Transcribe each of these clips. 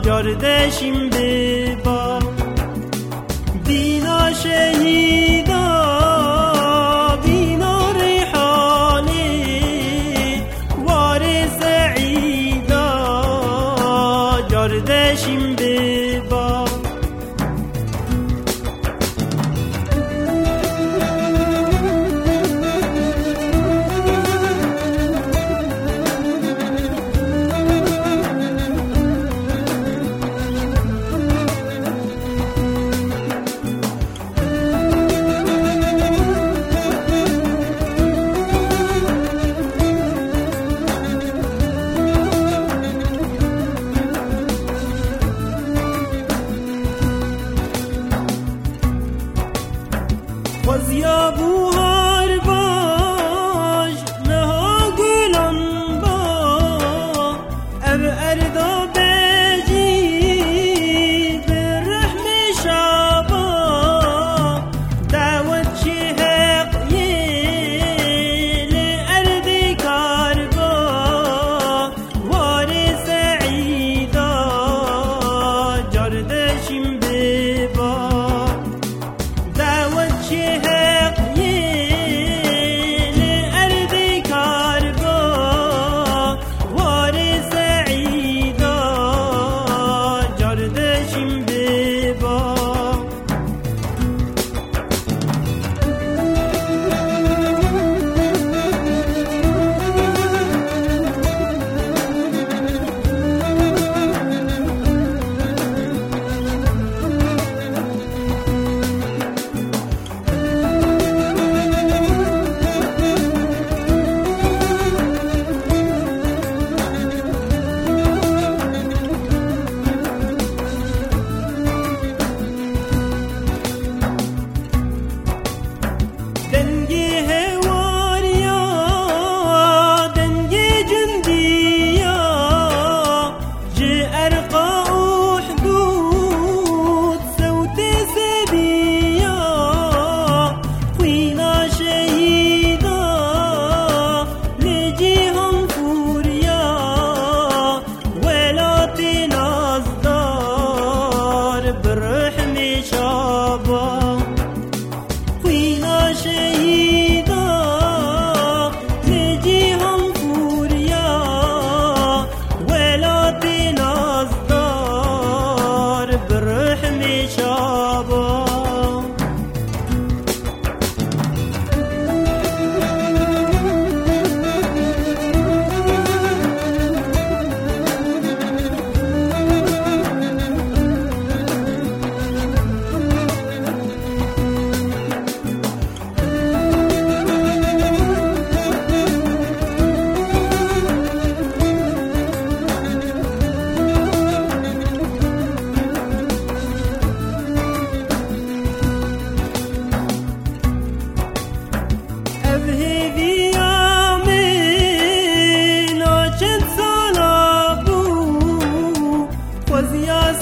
Macar şimdi bak. Bina şehida Bina reyhani Var seida Kardeşim benim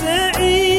سعيد